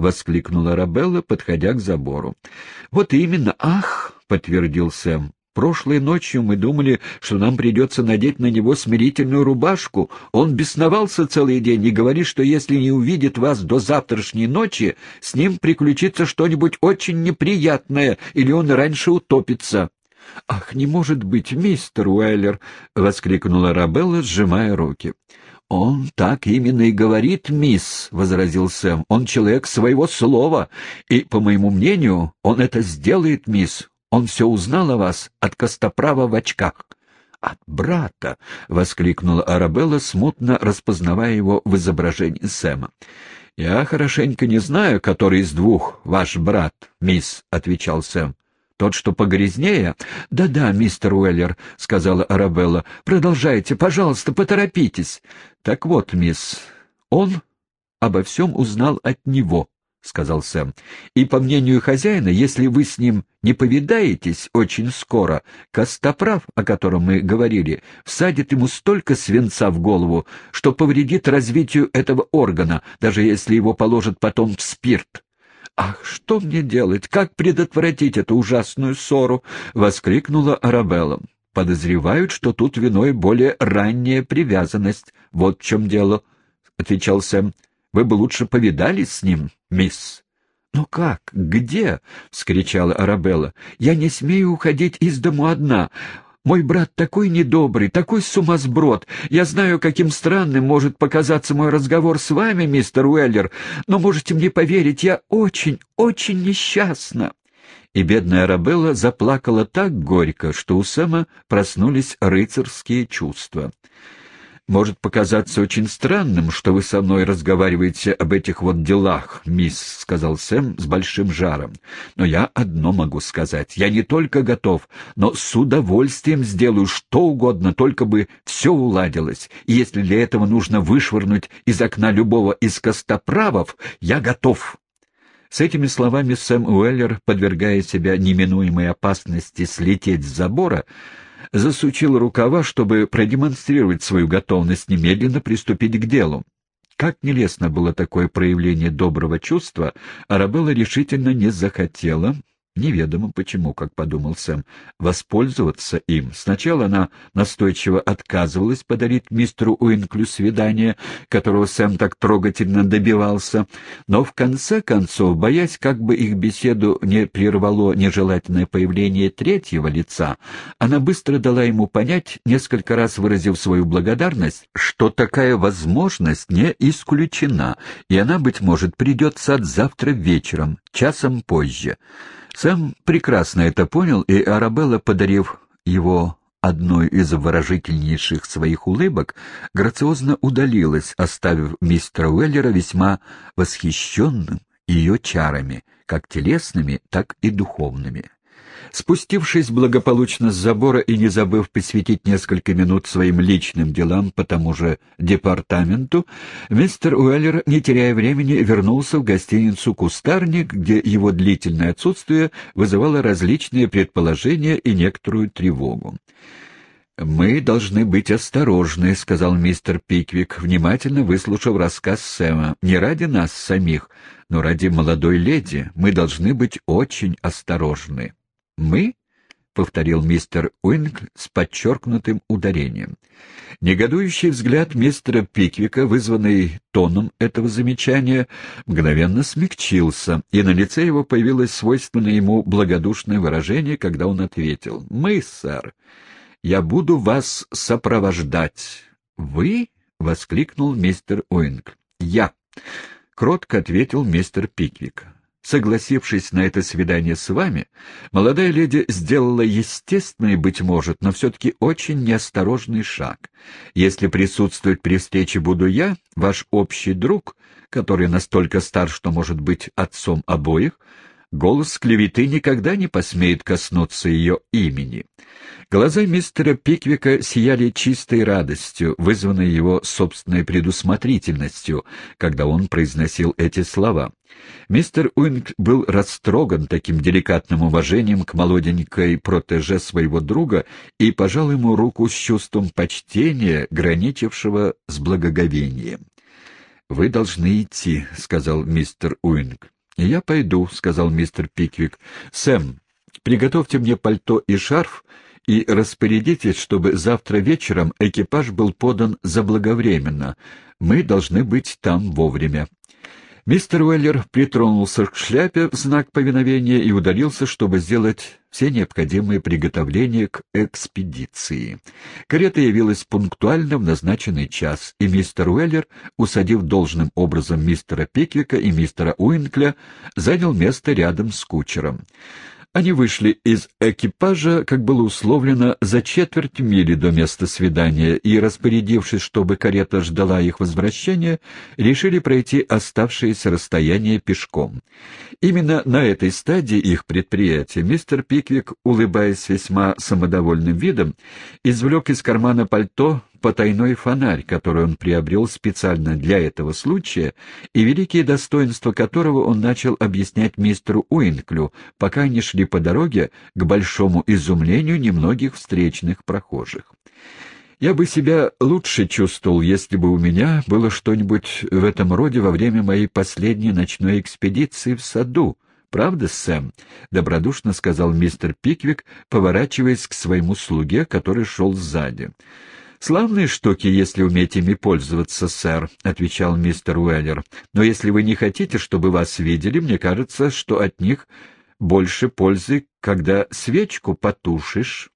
воскликнула Рабелла, подходя к забору. «Вот именно, ах!» — подтвердил Сэм. Прошлой ночью мы думали, что нам придется надеть на него смирительную рубашку. Он бесновался целый день и говорит, что если не увидит вас до завтрашней ночи, с ним приключится что-нибудь очень неприятное, или он раньше утопится. — Ах, не может быть, мистер Уэллер! — воскликнула Рабелла, сжимая руки. — Он так именно и говорит, мисс, — возразил Сэм. — Он человек своего слова, и, по моему мнению, он это сделает, мисс. Он все узнал о вас от Костоправа в очках. — От брата! — воскликнула Арабелла, смутно распознавая его в изображении Сэма. — Я хорошенько не знаю, который из двух ваш брат, мисс, — отвечал Сэм. — Тот, что погрязнее? Да — Да-да, мистер Уэллер, — сказала Арабелла. — Продолжайте, пожалуйста, поторопитесь. — Так вот, мисс, он обо всем узнал от него. — сказал Сэм. — И, по мнению хозяина, если вы с ним не повидаетесь очень скоро, Костоправ, о котором мы говорили, всадит ему столько свинца в голову, что повредит развитию этого органа, даже если его положат потом в спирт. «Ах, что мне делать? Как предотвратить эту ужасную ссору?» — воскликнула Арабелла. «Подозревают, что тут виной более ранняя привязанность. Вот в чем дело», — отвечал Сэм. Вы бы лучше повидались с ним, мисс. — Ну как? Где? — вскричала Арабелла. — Я не смею уходить из дому одна. Мой брат такой недобрый, такой сумасброд. Я знаю, каким странным может показаться мой разговор с вами, мистер Уэллер, но можете мне поверить, я очень, очень несчастна. И бедная Арабелла заплакала так горько, что у Сэма проснулись рыцарские чувства может показаться очень странным, что вы со мной разговариваете об этих вот делах, мисс, — сказал Сэм с большим жаром. Но я одно могу сказать. Я не только готов, но с удовольствием сделаю что угодно, только бы все уладилось. И если для этого нужно вышвырнуть из окна любого из костоправов, я готов. С этими словами Сэм Уэллер, подвергая себя неминуемой опасности слететь с забора, засучил рукава, чтобы продемонстрировать свою готовность немедленно приступить к делу. Как нелестно было такое проявление доброго чувства, Арабелла решительно не захотела Неведомо почему, как подумал Сэм, воспользоваться им. Сначала она настойчиво отказывалась подарить мистеру Уинклю свидание, которого Сэм так трогательно добивался, но в конце концов, боясь, как бы их беседу не прервало нежелательное появление третьего лица, она быстро дала ему понять, несколько раз выразив свою благодарность, что такая возможность не исключена, и она, быть может, придет в сад завтра вечером, часом позже. Сэм прекрасно это понял, и Арабелла, подарив его одной из выражительнейших своих улыбок, грациозно удалилась, оставив мистера Уэллера весьма восхищенным ее чарами, как телесными, так и духовными. Спустившись благополучно с забора и не забыв посвятить несколько минут своим личным делам по тому же департаменту, мистер Уэллер, не теряя времени, вернулся в гостиницу «Кустарник», где его длительное отсутствие вызывало различные предположения и некоторую тревогу. «Мы должны быть осторожны», — сказал мистер Пиквик, внимательно выслушав рассказ Сэма. «Не ради нас самих, но ради молодой леди. Мы должны быть очень осторожны». «Мы?» — повторил мистер Уинкль с подчеркнутым ударением. Негодующий взгляд мистера Пиквика, вызванный тоном этого замечания, мгновенно смягчился, и на лице его появилось свойственное ему благодушное выражение, когда он ответил. «Мы, сэр, я буду вас сопровождать». «Вы?» — воскликнул мистер Уинкль. «Я», — кротко ответил мистер Пиквик. Согласившись на это свидание с вами, молодая леди сделала естественный, быть может, но все-таки очень неосторожный шаг. Если присутствовать при встрече буду я, ваш общий друг, который настолько стар, что может быть отцом обоих, голос клеветы никогда не посмеет коснуться ее имени. Глаза мистера Пиквика сияли чистой радостью, вызванной его собственной предусмотрительностью, когда он произносил эти слова. Мистер Уинкль был растроган таким деликатным уважением к молоденькой протеже своего друга и пожал ему руку с чувством почтения, граничившего с благоговением. «Вы должны идти», — сказал мистер Уинкль. «Я пойду», — сказал мистер Пиквик. «Сэм, приготовьте мне пальто и шарф и распорядитесь, чтобы завтра вечером экипаж был подан заблаговременно. Мы должны быть там вовремя». Мистер Уэллер притронулся к шляпе в знак повиновения и удалился, чтобы сделать все необходимые приготовления к экспедиции. Карета явилась пунктуально в назначенный час, и мистер Уэллер, усадив должным образом мистера Пиквика и мистера Уинкля, занял место рядом с кучером. Они вышли из экипажа, как было условлено, за четверть мили до места свидания и, распорядившись, чтобы карета ждала их возвращения, решили пройти оставшееся расстояние пешком. Именно на этой стадии их предприятия мистер Пиквик, улыбаясь весьма самодовольным видом, извлек из кармана пальто потайной фонарь, который он приобрел специально для этого случая, и великие достоинства которого он начал объяснять мистеру Уинклю, пока они шли по дороге к большому изумлению немногих встречных прохожих. Я бы себя лучше чувствовал, если бы у меня было что-нибудь в этом роде во время моей последней ночной экспедиции в саду. «Правда, Сэм?» — добродушно сказал мистер Пиквик, поворачиваясь к своему слуге, который шел сзади. «Славные штуки, если уметь ими пользоваться, сэр», — отвечал мистер Уэллер. «Но если вы не хотите, чтобы вас видели, мне кажется, что от них больше пользы, когда свечку потушишь».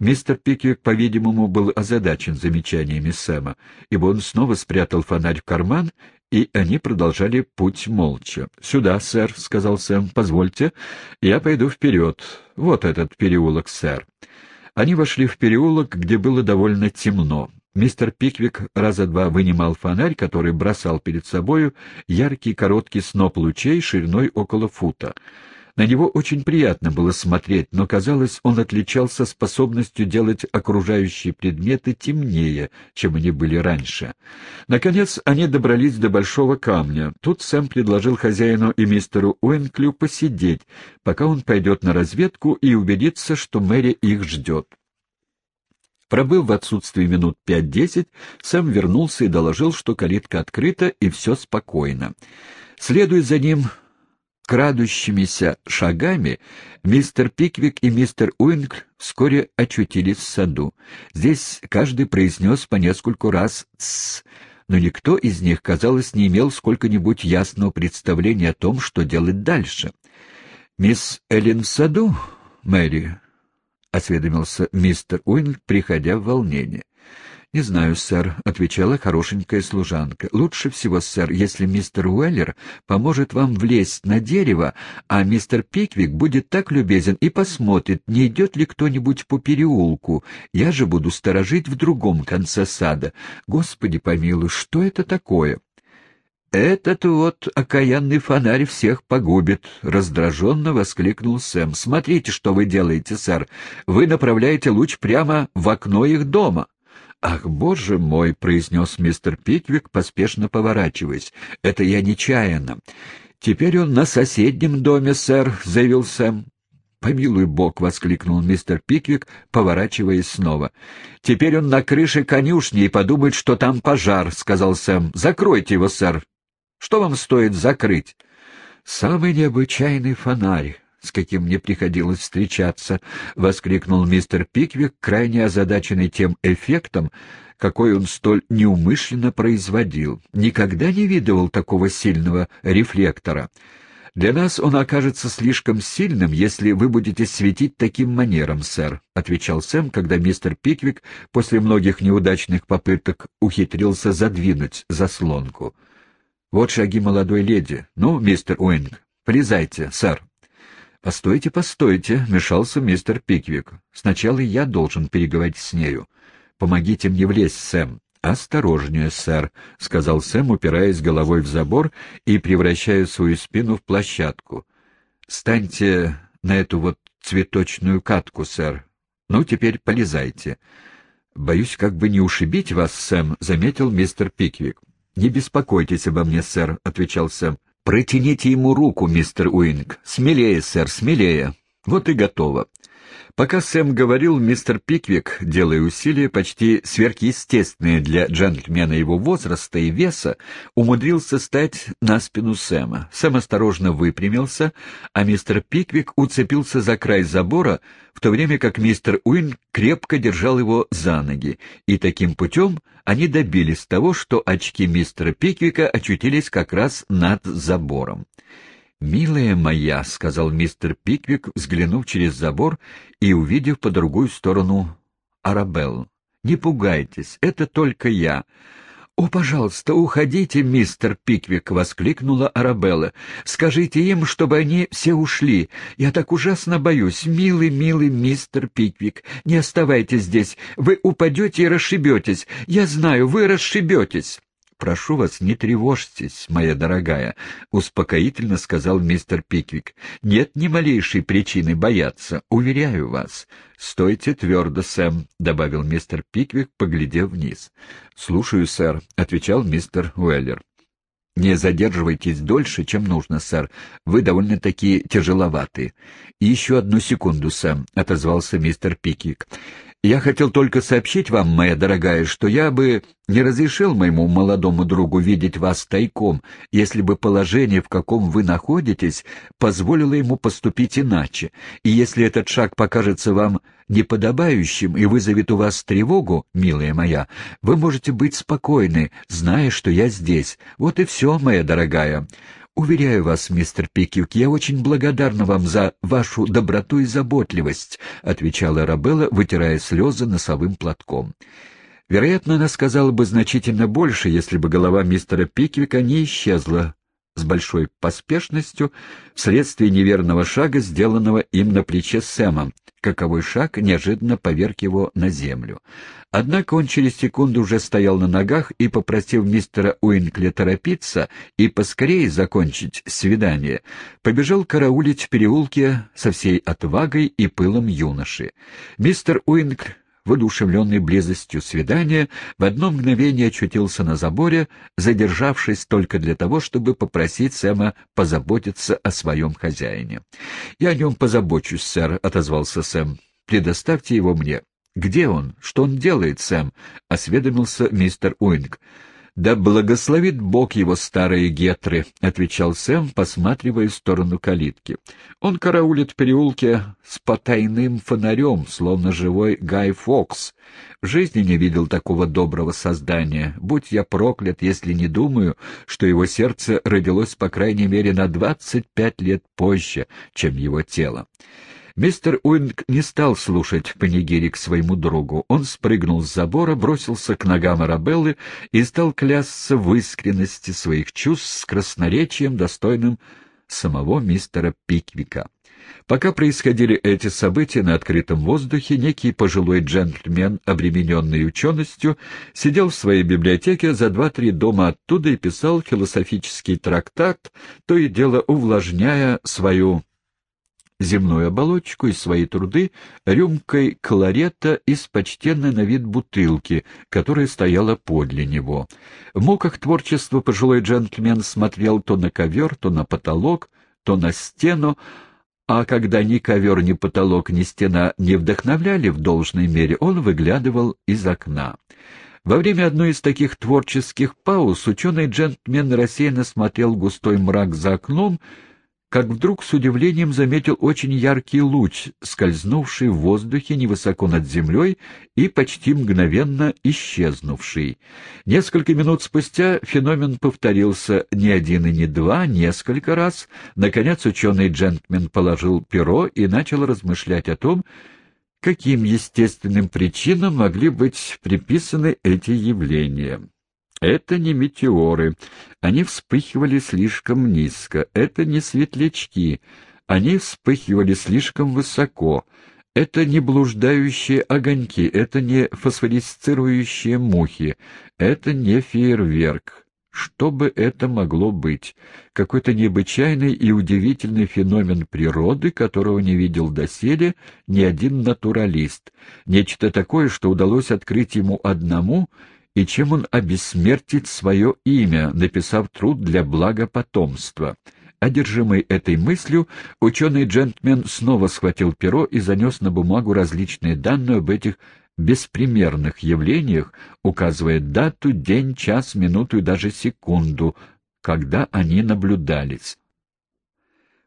Мистер Пиквик, по-видимому, был озадачен замечаниями Сэма, ибо он снова спрятал фонарь в карман, и они продолжали путь молча. «Сюда, сэр», — сказал Сэм, — «позвольте, я пойду вперед. Вот этот переулок, сэр». Они вошли в переулок, где было довольно темно. Мистер Пиквик раза два вынимал фонарь, который бросал перед собою яркий короткий сноп лучей шириной около фута. На него очень приятно было смотреть, но, казалось, он отличался способностью делать окружающие предметы темнее, чем они были раньше. Наконец, они добрались до большого камня. Тут Сэм предложил хозяину и мистеру Уэнклю посидеть, пока он пойдет на разведку и убедится, что Мэри их ждет. Пробыв в отсутствии минут пять-десять, Сэм вернулся и доложил, что калитка открыта и все спокойно. Следуя за ним крадущимися шагами, мистер Пиквик и мистер Уинкль вскоре очутились в саду. Здесь каждый произнес по нескольку раз «тссс», но никто из них, казалось, не имел сколько-нибудь ясного представления о том, что делать дальше. «Мисс Эллен в саду, Мэри?» — осведомился мистер Уинкль, приходя в волнение. «Не знаю, сэр», — отвечала хорошенькая служанка. «Лучше всего, сэр, если мистер Уэллер поможет вам влезть на дерево, а мистер Пиквик будет так любезен и посмотрит, не идет ли кто-нибудь по переулку. Я же буду сторожить в другом конце сада. Господи помилуй, что это такое?» «Этот вот окаянный фонарь всех погубит!» — раздраженно воскликнул Сэм. «Смотрите, что вы делаете, сэр. Вы направляете луч прямо в окно их дома». «Ах, боже мой!» — произнес мистер Пиквик, поспешно поворачиваясь. «Это я нечаянно». «Теперь он на соседнем доме, сэр», — заявил Сэм. «Помилуй бог!» — воскликнул мистер Пиквик, поворачиваясь снова. «Теперь он на крыше конюшни и подумает, что там пожар», — сказал Сэм. «Закройте его, сэр. Что вам стоит закрыть? — Самый необычайный фонарь, с каким мне приходилось встречаться, — воскликнул мистер Пиквик, крайне озадаченный тем эффектом, какой он столь неумышленно производил. Никогда не видывал такого сильного рефлектора. «Для нас он окажется слишком сильным, если вы будете светить таким манером, сэр», — отвечал Сэм, когда мистер Пиквик после многих неудачных попыток ухитрился задвинуть заслонку. Вот шаги молодой леди. Ну, мистер Уинг, полезайте, сэр. «Постойте, постойте», — мешался мистер Пиквик. «Сначала я должен переговорить с нею. Помогите мне влезть, Сэм». «Осторожнее, сэр», — сказал Сэм, упираясь головой в забор и превращая свою спину в площадку. «Станьте на эту вот цветочную катку, сэр. Ну, теперь полезайте». «Боюсь, как бы не ушибить вас, Сэм», — заметил мистер Пиквик. «Не беспокойтесь обо мне, сэр», — отвечал Сэм. «Протяните ему руку, мистер Уинкль. Смелее, сэр, смелее. Вот и готово. Пока Сэм говорил, мистер Пиквик, делая усилия, почти сверхъестественные для джентльмена его возраста и веса, умудрился стать на спину Сэма. Сэм осторожно выпрямился, а мистер Пиквик уцепился за край забора, в то время как мистер Уин крепко держал его за ноги, и таким путем они добились того, что очки мистера Пиквика очутились как раз над забором. «Милая моя», — сказал мистер Пиквик, взглянув через забор и увидев по другую сторону Арабелл. «Не пугайтесь, это только я». «О, пожалуйста, уходите, мистер Пиквик!» — воскликнула Арабелла. «Скажите им, чтобы они все ушли. Я так ужасно боюсь. Милый, милый мистер Пиквик, не оставайтесь здесь. Вы упадете и расшибетесь. Я знаю, вы расшибетесь». «Прошу вас, не тревожьтесь, моя дорогая», — успокоительно сказал мистер Пиквик. «Нет ни малейшей причины бояться, уверяю вас». «Стойте твердо, Сэм», — добавил мистер Пиквик, поглядев вниз. «Слушаю, сэр», — отвечал мистер Уэллер. «Не задерживайтесь дольше, чем нужно, сэр. Вы довольно-таки тяжеловаты». «И еще одну секунду, Сэм», — отозвался мистер Пиквик. Я хотел только сообщить вам, моя дорогая, что я бы не разрешил моему молодому другу видеть вас тайком, если бы положение, в каком вы находитесь, позволило ему поступить иначе. И если этот шаг покажется вам неподобающим и вызовет у вас тревогу, милая моя, вы можете быть спокойны, зная, что я здесь. Вот и все, моя дорогая. «Уверяю вас, мистер Пикюк, я очень благодарна вам за вашу доброту и заботливость», — отвечала Рабелла, вытирая слезы носовым платком. Вероятно, она сказала бы значительно больше, если бы голова мистера Пиквика не исчезла с большой поспешностью вследствие неверного шага, сделанного им на плече Сэма, каковой шаг неожиданно поверг его на землю. Однако он через секунду уже стоял на ногах и, попросив мистера Уинкли торопиться и поскорее закончить свидание, побежал караулить в переулке со всей отвагой и пылом юноши. Мистер Уинкль, воодушевленный близостью свидания, в одно мгновение очутился на заборе, задержавшись только для того, чтобы попросить Сэма позаботиться о своем хозяине. — Я о нем позабочусь, сэр, — отозвался Сэм. — Предоставьте его мне. — Где он? Что он делает, Сэм? — осведомился мистер Уинкль. «Да благословит Бог его старые гетры», — отвечал Сэм, посматривая в сторону калитки. «Он караулит переулке с потайным фонарем, словно живой Гай Фокс. В жизни не видел такого доброго создания. Будь я проклят, если не думаю, что его сердце родилось, по крайней мере, на двадцать пять лет позже, чем его тело». Мистер Уинг не стал слушать панигирик своему другу. Он спрыгнул с забора, бросился к ногам Арабеллы и стал клясться в искренности своих чувств с красноречием, достойным самого мистера Пиквика. Пока происходили эти события на открытом воздухе, некий пожилой джентльмен, обремененный ученостью, сидел в своей библиотеке за два-три дома оттуда и писал философический трактат, то и дело увлажняя свою земную оболочку и свои труды рюмкой кларета из почтенной на вид бутылки, которая стояла подле него. В муках творчества пожилой джентльмен смотрел то на ковер, то на потолок, то на стену, а когда ни ковер, ни потолок, ни стена не вдохновляли в должной мере, он выглядывал из окна. Во время одной из таких творческих пауз ученый джентльмен рассеянно смотрел густой мрак за окном как вдруг с удивлением заметил очень яркий луч, скользнувший в воздухе невысоко над землей и почти мгновенно исчезнувший. Несколько минут спустя феномен повторился не один и не два, несколько раз. Наконец ученый джентльмен положил перо и начал размышлять о том, каким естественным причинам могли быть приписаны эти явления. Это не метеоры. Они вспыхивали слишком низко. Это не светлячки. Они вспыхивали слишком высоко. Это не блуждающие огоньки, это не фосфорисцирующие мухи, это не фейерверк. Что бы это могло быть? Какой-то необычайный и удивительный феномен природы, которого не видел доселе ни один натуралист. Нечто такое, что удалось открыть ему одному — и чем он обессмертит свое имя, написав труд для блага потомства. Одержимый этой мыслью, ученый-джентльмен снова схватил перо и занес на бумагу различные данные об этих беспримерных явлениях, указывая дату, день, час, минуту и даже секунду, когда они наблюдались.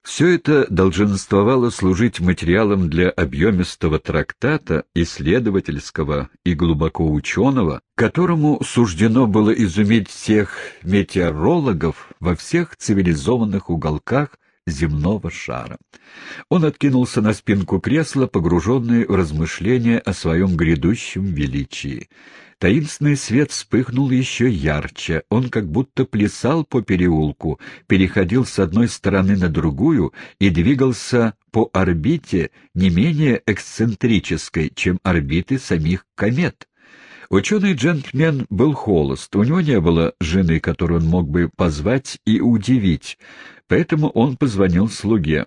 Все это долженствовало служить материалом для объемистого трактата, исследовательского и глубоко ученого, которому суждено было изуметь всех метеорологов во всех цивилизованных уголках земного шара. Он откинулся на спинку кресла, погруженный в размышления о своем грядущем величии. Таинственный свет вспыхнул еще ярче. Он как будто плясал по переулку, переходил с одной стороны на другую и двигался по орбите не менее эксцентрической, чем орбиты самих комет. Ученый-джентльмен был холост, у него не было жены, которую он мог бы позвать и удивить, поэтому он позвонил слуге.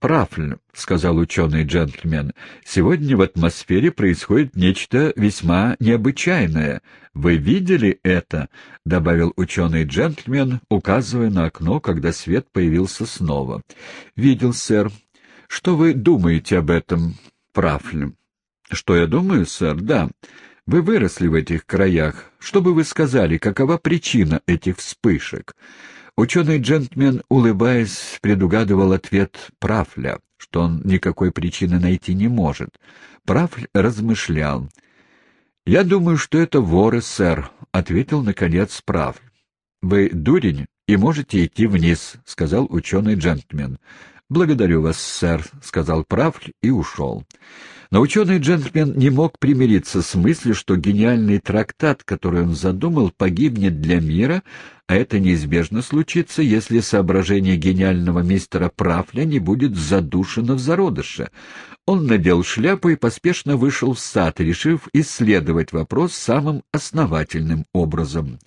«Правль», — сказал ученый-джентльмен, — «сегодня в атмосфере происходит нечто весьма необычайное. Вы видели это?» — добавил ученый-джентльмен, указывая на окно, когда свет появился снова. «Видел, сэр. Что вы думаете об этом, Правль?» «Что я думаю, сэр? Да. Вы выросли в этих краях. Что бы вы сказали, какова причина этих вспышек?» Ученый-джентльмен, улыбаясь, предугадывал ответ Прафля, что он никакой причины найти не может. Прафль размышлял. «Я думаю, что это воры, сэр», — ответил, наконец, Прафль. «Вы дурень и можете идти вниз», — сказал ученый-джентльмен. «Благодарю вас, сэр», — сказал Прафль и ушел. Но ученый-джентльмен не мог примириться с мыслью, что гениальный трактат, который он задумал, погибнет для мира, а это неизбежно случится, если соображение гениального мистера Прафля не будет задушено в зародыше. Он надел шляпу и поспешно вышел в сад, решив исследовать вопрос самым основательным образом.